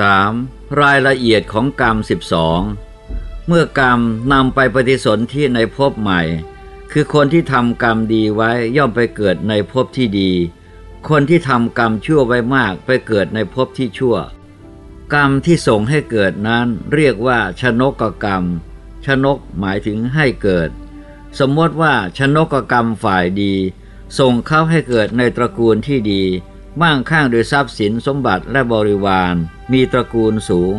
3. รายละเอียดของกรรม 12 เมื่อกรรมนำไปปฏิสนธิในภพใหม่ คือคนที่ทำกรรมดีไว้ย่อมไปเกิดในภพที่ดี คนที่ทำกรรมชั่วไว้มากไปเกิดในภพที่ชั่ว กรรมที่ส่งให้เกิดนั้นเรียกว่าชนกกรรม ชนกหมายถึงให้เกิด สมมติว่าชนกกรรมฝ่ายดี ส่งเข้าให้เกิดในตระกูลที่ดี มั่งข้างด้วยทรัพย์สินสมบัติและบริวาร มีตระกูลสูง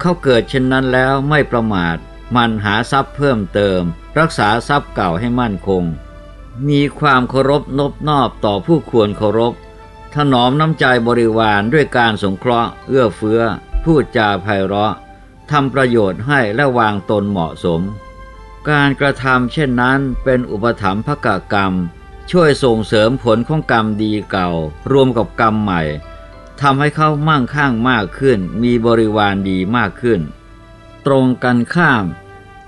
เขาเกิดเช่นนั้นแล้วไม่ประมาท มันหาทรัพย์เพิ่มเติม รักษาทรัพย์เก่าให้มั่นคง มีความเคารพนบนอบต่อผู้ควรเคารพ ถนอมน้ำใจบริวารด้วยการสงเคราะห์ เอื้อเฟื้อ พูดจาไพเราะทำประโยชน์ให้และวางตนเหมาะสม การกระทำเช่นนั้นเป็นอุปถัมภกกรรม ช่วยส่งเสริมผลของกรรมดีเก่า รวมกับกรรมใหม่ทำให้เขามั่งคั่งมากขึ้น มีบริวารดีมากขึ้น ตรงกันข้าม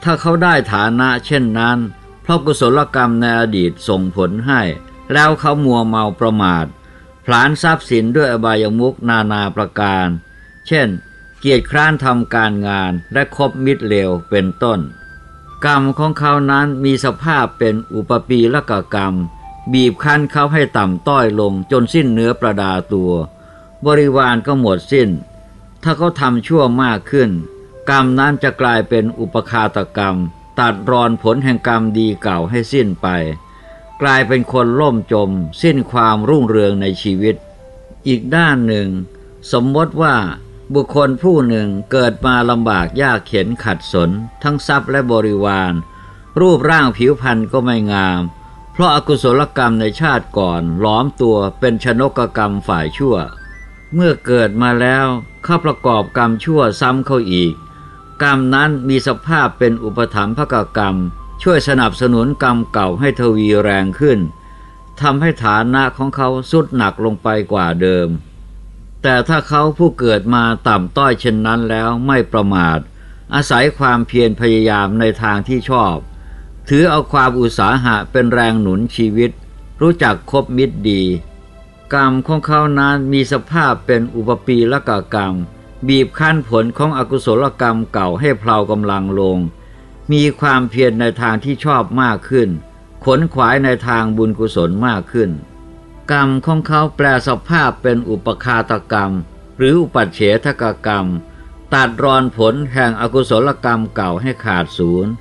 ถ้าเขาได้ฐานะเช่นนั้น เพราะกุศลกรรมในอดีตส่งผลให้ แล้วเขามัวเมาประมาทผลานทรัพย์สินด้วยอบายมุกนานาประการ เช่น เกียรติคร้านทำการงานและคบมิตรเลวเป็นต้น กรรมของเขานั้นมีสภาพเป็นอุปปีละกกรรม บีบคั้นเขาให้ต่ำต้อยลงจนสิ้นเนื้อประดาตัว บริวารก็หมดสิ้น ถ้าเขาทำชั่วมากขึ้น กรรมนั้นจะกลายเป็นอุปคาตกรรม ตัดรอนผลแห่งกรรมดีเก่าให้สิ้นไป กลายเป็นคนล่มจม สิ้นความรุ่งเรืองในชีวิต อีกด้านหนึ่ง สมมติว่าบุคคลผู้หนึ่งเกิดมาลำบากยากเข็นขัดสน ทั้งทรัพย์และบริวาร รูปร่างผิวพรรณก็ไม่งาม เพราะอากุศลกรรมในชาติก่อนล้อมตัวเป็นชนกกรรมฝ่ายชั่ว เมื่อเกิดมาแล้วเข้าประกอบกรรมชั่วซ้ำเข้าอีก กรรมนั้นมีสภาพเป็นอุปถัมภกกรรม ช่วยสนับสนุนกรรมเก่าให้ทวีแรงขึ้นทำให้ฐานะของเขาสุดหนักลงไปกว่าเดิม แต่ถ้าเขาผู้เกิดมาต่ำต้อยเช่นนั้นแล้วไม่ประมาท อาศัยความเพียรพยายามในทางที่ชอบ ถือเอาความอุตสาหะเป็นแรงหนุนชีวิต รู้จักคบมิตรดี กรรมของเขานั้นมีสภาพเป็นอุปปีละกกรรม บีบคั้นผลของอกุศลกรรมเก่าให้เพลากำลังลง มีความเพียรในทางที่ชอบมากขึ้น ขนขวายในทางบุญกุศลมากขึ้น กรรมของเขาแปลสภาพเป็นอุปคาตกรรม หรืออุปัเฉทกกรรม ตัดรอนผลแห่งอกุศลกรรมเก่าให้ขาดศูนย์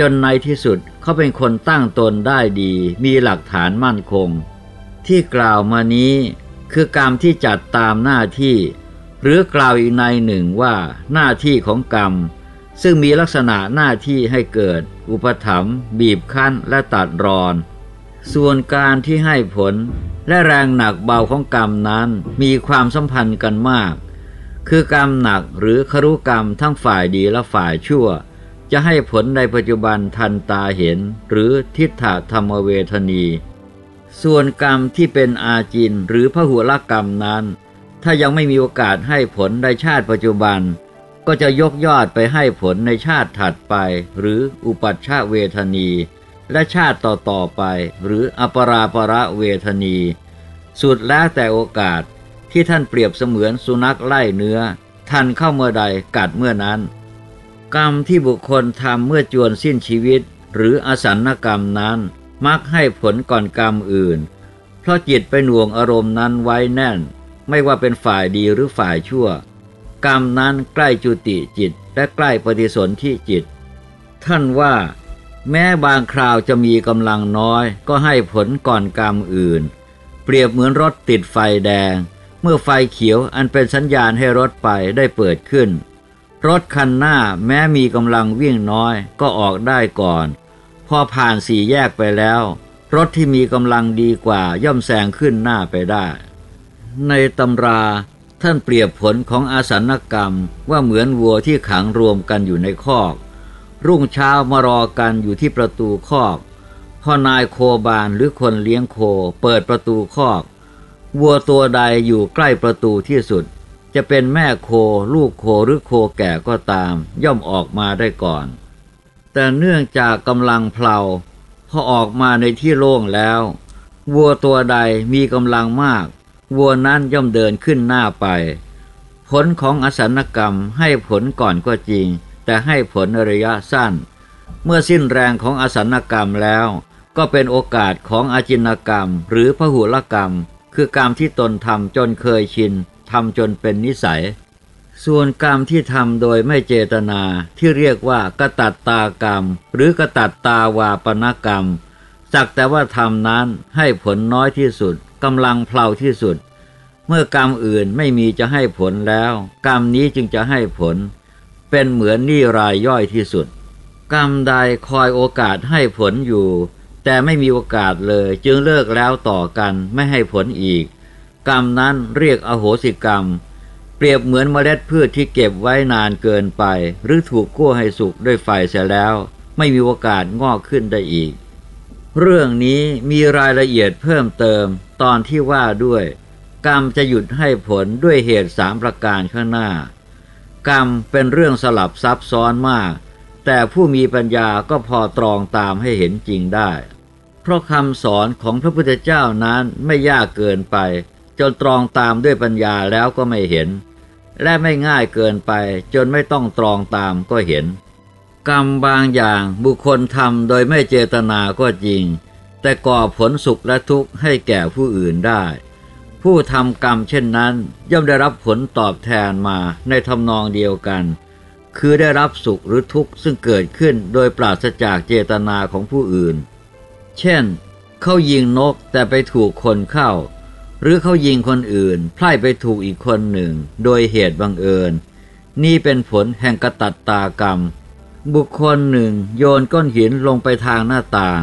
จนในที่สุดเขาเป็นคนตั้งตนได้ดี มีหลักฐานมั่นคง ที่กล่าวมานี้คือกรรมที่จัดตามหน้าที่ หรือกล่าวอีกในหนึ่งว่าหน้าที่ของกรรม ซึ่งมีลักษณะหน้าที่ให้เกิด อุปถัมภ์บีบคั้นและตัดรอน ส่วนการที่ให้ผลและแรงหนักเบาของกรรมนั้นมีความสัมพันธ์กันมาก คือกรรมหนักหรือครุกรรมทั้งฝ่ายดีและฝ่ายชั่ว จะให้ผลในปัจจุบันทันตาเห็นหรือทิฏฐธรรมเวทนี ส่วนกรรมที่เป็นอาจินหรือพหุลกรรมนั้น ถ้ายังไม่มีโอกาสให้ผลในชาติปัจจุบัน ก็จะยกยอดไปให้ผลในชาติถัดไป หรืออุปัชชาเวทนี และชาติต่อๆไป หรืออปราประเวทนี สุดแล้วแต่โอกาสที่ท่านเปรียบเสมือนสุนัขไล่เนื้อท่านเข้าเมื่อใดกัดเมื่อนั้น กรรมที่บุคคลทำเมื่อจวนสิ้นชีวิต หรืออสันกรรมนั้น มักให้ผลก่อนกรรมอื่น เพราะจิตไปหน่วงอารมณ์นั้นไว้แน่น ไม่ว่าเป็นฝ่ายดีหรือฝ่ายชั่ว กรรมนั้นใกล้จุติจิตและใกล้ปฏิสนธิจิต ท่านว่า แม้บางคราวจะมีกำลังน้อย ก็ให้ผลก่อนกรรมอื่น เปรียบเหมือนรถติดไฟแดง เมื่อไฟเขียวอันเป็นสัญญาณให้รถไปได้เปิดขึ้น รถคันหน้าแม้มีกำลังวิ่งน้อยก็ออกได้ก่อน พอผ่านสี่แยกไปแล้ว รถที่มีกำลังดีกว่าย่อมแซงขึ้นหน้าไปได้ ในตำราท่านเปรียบผลของอาสันกรรมว่าเหมือนวัวที่ขังรวมกันอยู่ในคอก รุ่งเช้ามารอกันอยู่ที่ประตูคอก พอนายโคบานหรือคนเลี้ยงโคเปิดประตูคอก วัวตัวใดอยู่ใกล้ประตูที่สุด จะเป็นแม่โคลูกโคหรือโคแก่ก็ตาม ย่อมออกมาได้ก่อน แต่เนื่องจากกำลังเพลาพอออกมาในที่โล่งแล้ว วัวตัวใดมีกำลังมาก วัวนั้นย่อมเดินขึ้นหน้าไป ผลของอสันกรรมให้ผลก่อนก็จริง แต่ให้ผลระยะสั้น เมื่อสิ้นแรงของอสันกรรมแล้ว ก็เป็นโอกาสของอาจินกรรม หรือพหุลกรรม คือกรรมที่ตนทำจนเคยชิน ทำจนเป็นนิสัย ส่วนกรรมที่ทำโดยไม่เจตนาที่เรียกว่ากตัตตากรรม หรือกตัตตาวาปนกรรม สักแต่ว่าทำนั้นให้ผลน้อยที่สุดกำลังเพลาที่สุด เมื่อกรรมอื่นไม่มีจะให้ผลแล้ว กรรมนี้จึงจะให้ผล เป็นเหมือนนี่รายย่อยที่สุด กรรมใดคอยโอกาสให้ผลอยู่ แต่ไม่มีโอกาสเลยจึงเลิกแล้วต่อกันไม่ให้ผลอีก กรรมนั้นเรียกอโหสิกรรม เปรียบเหมือนเมล็ดพืชที่เก็บไว้นานเกินไป หรือถูกกู้ให้สุกด้วยไฟเสียแล้ว ไม่มีโอกาสงอกขึ้นได้อีก เรื่องนี้มีรายละเอียดเพิ่มเติมตอนที่ว่าด้วย กรรมจะหยุดให้ผลด้วยเหตุสามประการข้างหน้า กรรมเป็นเรื่องสลับซับซ้อนมาก แต่ผู้มีปัญญาก็พอตรองตามให้เห็นจริงได้ เพราะคำสอนของพระพุทธเจ้านั้นไม่ยากเกินไป จนตรองตามด้วยปัญญาแล้วก็ไม่เห็น และไม่ง่ายเกินไป จนไม่ต้องตรองตามก็เห็น กรรมบางอย่างบุคคลทำโดยไม่เจตนาก็จริง แต่ก่อผลสุขและทุกข์ให้แก่ผู้อื่นได้ ผู้ทำกรรมเช่นนั้น ย่อมได้รับผลตอบแทนมาในทำนองเดียวกัน คือได้รับสุขหรือทุกข์ซึ่งเกิดขึ้นโดยปราศจากเจตนาของผู้อื่น เช่น เขายิงนกแต่ไปถูกคนเข้า หรือเขายิงคนอื่นไพร่ไปถูกอีกคนหนึ่ง โดยเหตุบังเอิญ นี่เป็นผลแห่งกระตัตตากรรม บุคคลหนึ่งโยนก้อนหินลงไปทางหน้าต่าง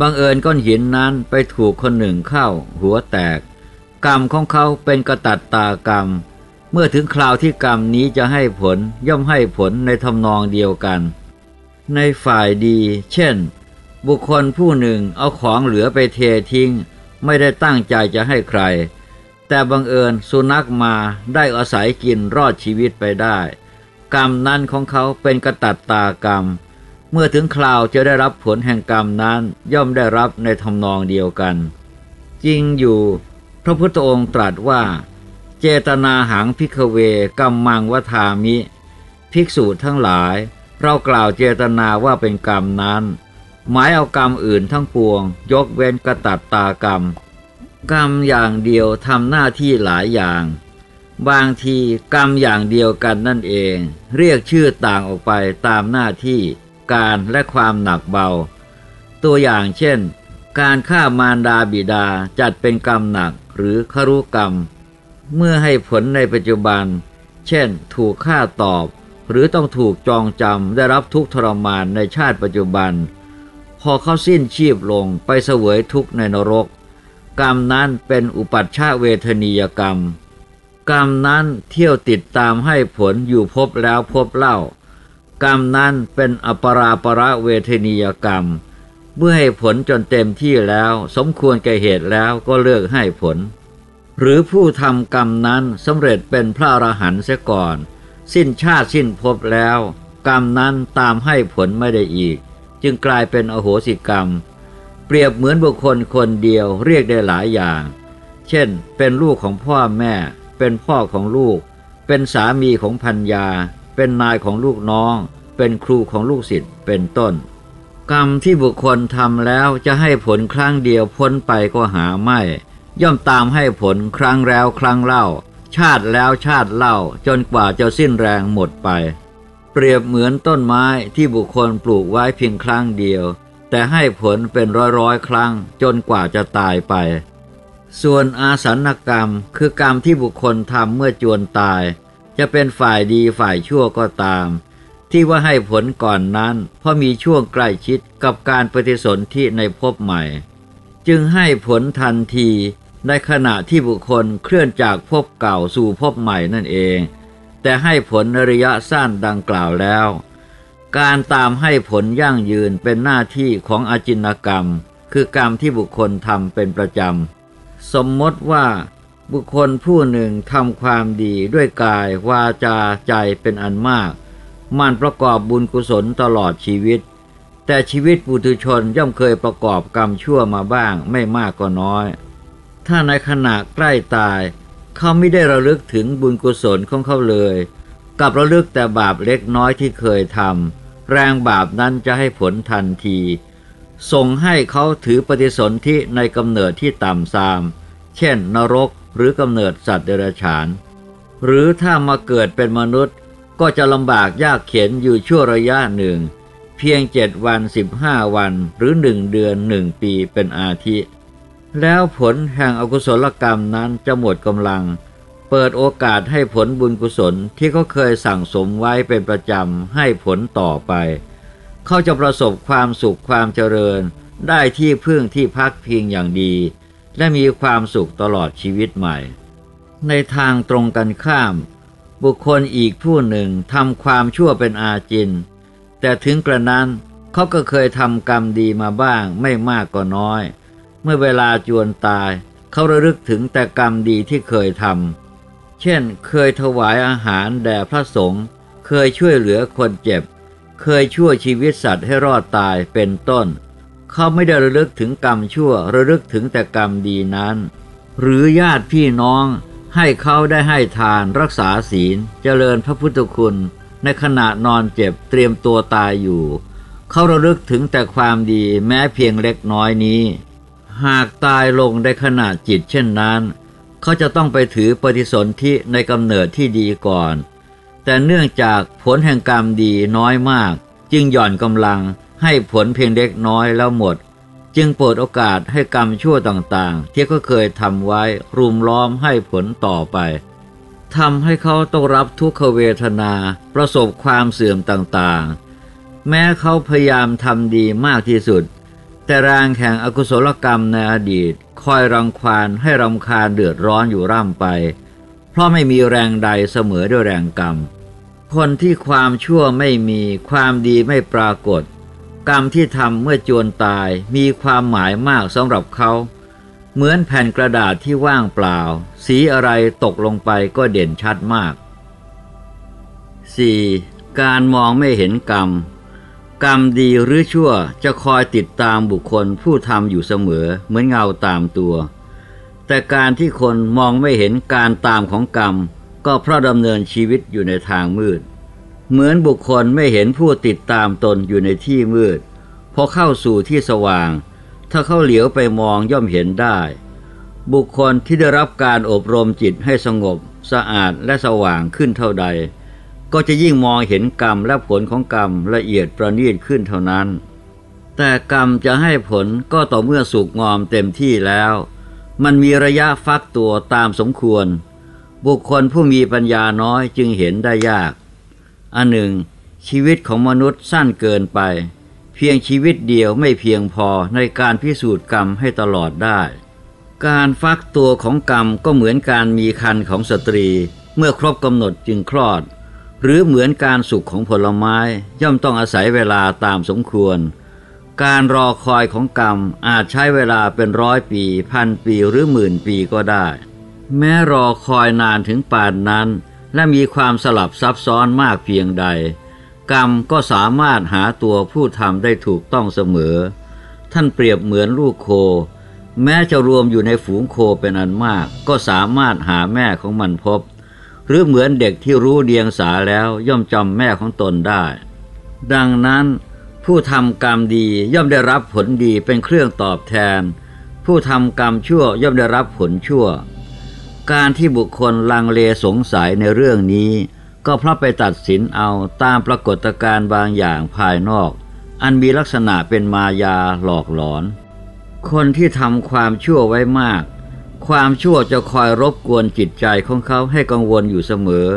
บังเอิญก้อนหินนั้นไปถูกคนหนึ่งเข้า หัวแตก กรรมของเขาเป็นกระตัดตากรรม เมื่อถึงคราวที่กรรมนี้จะให้ผลย่อมให้ผลในทำนองเดียวกัน ในฝ่ายดี เช่น บุคคลผู้หนึ่งเอาของเหลือไปเททิ้ง ไม่ได้ตั้งใจจะให้ใคร แต่บังเอิญสุนัขมาได้อาศัยกินรอดชีวิตไปได้ กรรมนั้นของเขาเป็นกระตัดตากรรม เมื่อถึงคราวจะได้รับผลแห่งกรรมนั้นย่อมได้รับในทำนองเดียวกัน จริงอยู่ พระพุทธองค์ตรัสว่า เจตนาหังพิกเวกัมมังวทามิ ภิกษุทั้งหลาย เรากล่าวเจตนาว่าเป็นกรรมนั้น หมายเอากรรมอื่นทั้งปวง ยกเว้นกระตัดตากรรม กรรมอย่างเดียวทำหน้าที่หลายอย่าง บางทีกรรมอย่างเดียวกันนั่นเอง เรียกชื่อต่างออกไปตามหน้าที่ การและความหนักเบา ตัวอย่างเช่น การฆ่ามารดาบิดาจัดเป็นกรรมหนักหรือครุกรรม เมื่อให้ผลในปัจจุบัน เช่น ถูกฆ่าตอบ หรือต้องถูกจองจำได้รับทุกทรมานในชาติปัจจุบัน พอเขาสิ้นชีพลงไปเสวยทุกข์ในนรก กรรมนั้นเป็นอุปัชชาเวทนียกรรม กรรมนั้นเที่ยวติดตามให้ผลอยู่พบแล้วพบเล่า กรรมนั้นเป็นอปราประเวทนียกรรม เมื่อให้ผลจนเต็มที่แล้วสมควรแก่เหตุแล้วก็เลิกให้ผล หรือผู้ทำกรรมนั้นสำเร็จเป็นพระอรหันต์เสียก่อน สิ้นชาติสิ้นภพแล้ว กรรมนั้นตามให้ผลไม่ได้อีก จึงกลายเป็นอโหสิกรรม เปรียบเหมือนบุคคลคนเดียวเรียกได้หลายอย่าง เช่น เป็นลูกของพ่อแม่ เป็นพ่อของลูก เป็นสามีของพัญญาเป็นนายของลูกน้อง เป็นครูของลูกศิษย์เป็นต้น กรรมที่บุคคลทำแล้วจะให้ผลครั้งเดียวพ้นไปก็หาไม่ ย่อมตามให้ผลครั้งแล้วครั้งเล่า ชาติแล้วชาติเล่าจนกว่าจะสิ้นแรงหมดไป รียบเหมือนต้นไม้ที่บุคคลปลูกไว้เพียงครั้งเดียว แต่ให้ผลเป็นร้อยร้อยครั้งจนกว่าจะตายไป ส่วนอาสันกรรมคือกรรมที่บุคคลทำเมื่อจวนตาย จะเป็นฝ่ายดีฝ่ายชั่วก็ตาม ที่ว่าให้ผลก่อนนั้น เพราะมีช่วงใกล้ชิดกับการปฏิสนธิในภพใหม่ จึงให้ผลทันทีในขณะที่บุคคลเคลื่อนจากภพเก่าสู่ภพใหม่นั่นเอง แต่ให้ผลระยะสั้นดังกล่าวแล้ว การตามให้ผลยั่งยืนเป็นหน้าที่ของอจินกรรม คือกรรมที่บุคคลทำเป็นประจำ สมมติว่า บุคคลผู้หนึ่งทำความดีด้วยกายวาจาใจเป็นอันมาก มันประกอบบุญกุศลตลอดชีวิต แต่ชีวิตปุถุชนย่อมเคยประกอบกรรมชั่วมาบ้างไม่มากก็น้อย ถ้าในขณะใกล้ตาย เขาไม่ได้ระลึกถึงบุญกุศลของเขาเลย กับระลึกแต่บาปเล็กน้อยที่เคยทำแรงบาปนั้นจะให้ผลทันที ส่งให้เขาถือปฏิสนธิในกำเนิดที่ต่ำทราม เช่น นรกหรือกำเนิดสัตว์เดรัจฉาน หรือถ้ามาเกิดเป็นมนุษย์ก็จะลำบากยากเข็นอยู่ชั่วระยะหนึ่ง เพียงเจ็ดวันสิบห้าวันหรือหนึ่งเดือนหนึ่งปีเป็นอาทิ แล้วผลแห่งอกุศลกรรมนั้นจะหมดกำลัง เปิดโอกาสให้ผลบุญกุศลที่เขาเคยสั่งสมไว้เป็นประจำให้ผลต่อไป เขาจะประสบความสุขความเจริญ ได้ที่พึ่งที่พักพิงอย่างดี และมีความสุขตลอดชีวิตใหม่ ในทางตรงกันข้าม บุคคลอีกผู้หนึ่งทำความชั่วเป็นอาจิน แต่ถึงกระนั้นเขาก็เคยทำกรรมดีมาบ้างไม่มากก็น้อย มื่อเวลาจวนตาย เขาระลึกถึงแต่กรรมดีที่เคยทำเช่น เคยถวายอาหารแด่พระสงฆ์เคยช่วยเหลือคนเจ็บ เคยช่วยชีวิตสัตว์ให้รอดตายเป็นต้น เขาไม่ได้ระลึกถึงกรรมชั่วระลึกถึงแต่กรรมดีนั้น หรือญาติพี่น้องให้เขาได้ให้ทานรักษาศีลเจริญพระพุทธคุณ ในขณะนอนเจ็บเตรียมตัวตายอยู่ เขาระลึกถึงแต่ความดีแม้เพียงเล็กน้อยนี้ หากตายลงในขณะจิตเช่นนั้น เขาจะต้องไปถือปฏิสนธิในกำเนิดที่ดีก่อน แต่เนื่องจากผลแห่งกรรมดีน้อยมาก จึงหย่อนกำลังให้ผลเพียงเล็กน้อยแล้วหมด จึงเปิดโอกาสให้กรรมชั่วต่างๆ ที่เขาเคยทำไว้รุมล้อมให้ผลต่อไปทำให้เขาต้องรับทุกขเวทนา ประสบความเสื่อมต่างๆ แม้เขาพยายามทำดีมากที่สุด แต่รางแห่งอกุศลกรรมในอดีตคอยรังควานให้รำคาญเดือดร้อนอยู่ร่ำไป เพราะไม่มีแรงใดเสมอด้วยแรงกรรม คนที่ความชั่วไม่มีความดีไม่ปรากฏ กรรมที่ทำเมื่อจวนตายมีความหมายมากสำหรับเขา เหมือนแผ่นกระดาษที่ว่างเปล่า สีอะไรตกลงไปก็เด่นชัดมาก 4. การมองไม่เห็นกรรม กรรมดีหรือชั่วจะคอยติดตามบุคคลผู้ทำอยู่เสมอเหมือนเงาตามตัว แต่การที่คนมองไม่เห็นการตามของกรรม ก็เพราะดำเนินชีวิตอยู่ในทางมืด เหมือนบุคคลไม่เห็นผู้ติดตามตนอยู่ในที่มืด พอเข้าสู่ที่สว่าง ถ้าเข้าเหลียวไปมองย่อมเห็นได้ บุคคลที่ได้รับการอบรมจิตให้สงบ สะอาดและสว่างขึ้นเท่าใด ก็จะยิ่งมองเห็นกรรมและผลของกรรมละเอียดประณีตขึ้นเท่านั้น แต่กรรมจะให้ผลก็ต่อเมื่อสุกงอมเต็มที่แล้ว มันมีระยะฟักตัวตามสมควร บุคคลผู้มีปัญญาน้อยจึงเห็นได้ยาก อันหนึ่ง ชีวิตของมนุษย์สั้นเกินไป เพียงชีวิตเดียวไม่เพียงพอในการพิสูจน์กรรมให้ตลอดได้ การฟักตัวของกรรมก็เหมือนการมีคันของสตรี เมื่อครบกำหนดจึงคลอด หรือเหมือนการสุกของผลไม้ย่อมต้องอาศัยเวลาตามสมควร การรอคอยของกรรมอาจใช้เวลาเป็นร้อยปี พันปีหรือหมื่นปีก็ได้ แม้รอคอยนานถึงป่านนั้น และมีความสลับซับซ้อนมากเพียงใด กรรมก็สามารถหาตัวผู้ทำได้ถูกต้องเสมอ ท่านเปรียบเหมือนลูกโค แม้จะรวมอยู่ในฝูงโคเป็นอันมาก ก็สามารถหาแม่ของมันพบ หรือเหมือนเด็กที่รู้เดียงสาแล้วย่อมจำแม่ของตนได้ ดังนั้น ผู้ทำกรรมดีย่อมได้รับผลดีเป็นเครื่องตอบแทน ผู้ทำกรรมชั่วย่อมได้รับผลชั่ว การที่บุคคลลังเลสงสัยในเรื่องนี้ ก็เพราะไปตัดสินเอาตามปรากฏการณ์บางอย่างภายนอก อันมีลักษณะเป็นมายาหลอกหลอน คนที่ทำความชั่วไว้มาก ความชั่วจะคอยรบกวนจิตใจของเขาให้กังวลอยู่เสมอ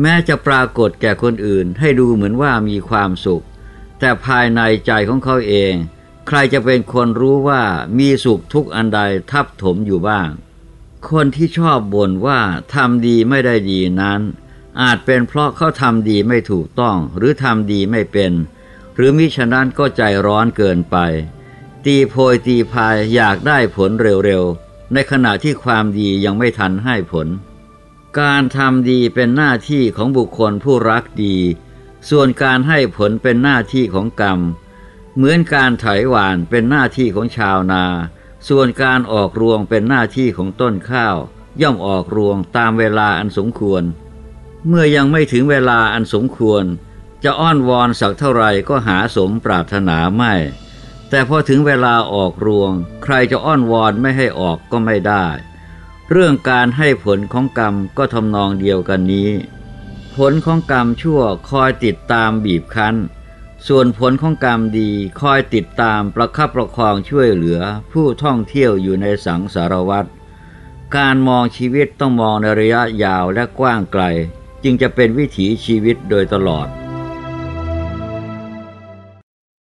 แม้จะปรากฏแก่คนอื่นให้ดูเหมือนว่ามีความสุข แต่ภายในใจของเขาเอง ใครจะเป็นคนรู้ว่ามีสุขทุกอันใดทับถมอยู่บ้าง คนที่ชอบบ่นว่าทำดีไม่ได้ดีนั้น อาจเป็นเพราะเขาทำดีไม่ถูกต้องหรือทำดีไม่เป็น หรือมิฉะนั้นก็ใจร้อนเกินไป ตีโพยตีพายอยากได้ผลเร็วๆ ในขณะที่ความดียังไม่ทันให้ผล การทำดีเป็นหน้าที่ของบุคคลผู้รักดี ส่วนการให้ผลเป็นหน้าที่ของกรรม เหมือนการไถหวานเป็นหน้าที่ของชาวนา ส่วนการออกรวงเป็นหน้าที่ของต้นข้าว ย่อมออกรวงตามเวลาอันสมควร เมื่อยังไม่ถึงเวลาอันสมควร จะอ้อนวอนสักเท่าไรก็หาสมปรารถนาไม่ แต่พอถึงเวลาออกรวง ใครจะอ้อนวอนไม่ให้ออกก็ไม่ได้ เรื่องการให้ผลของกรรมก็ทำนองเดียวกันนี้ ผลของกรรมชั่วคอยติดตามบีบคั้น ส่วนผลของกรรมดีคอยติดตามประคับประคองช่วยเหลือ ผู้ท่องเที่ยวอยู่ในสังสารวัตรการมองชีวิตต้องมองในระยะยาวและกว้างไกล จึงจะเป็นวิถีชีวิตโดยตลอด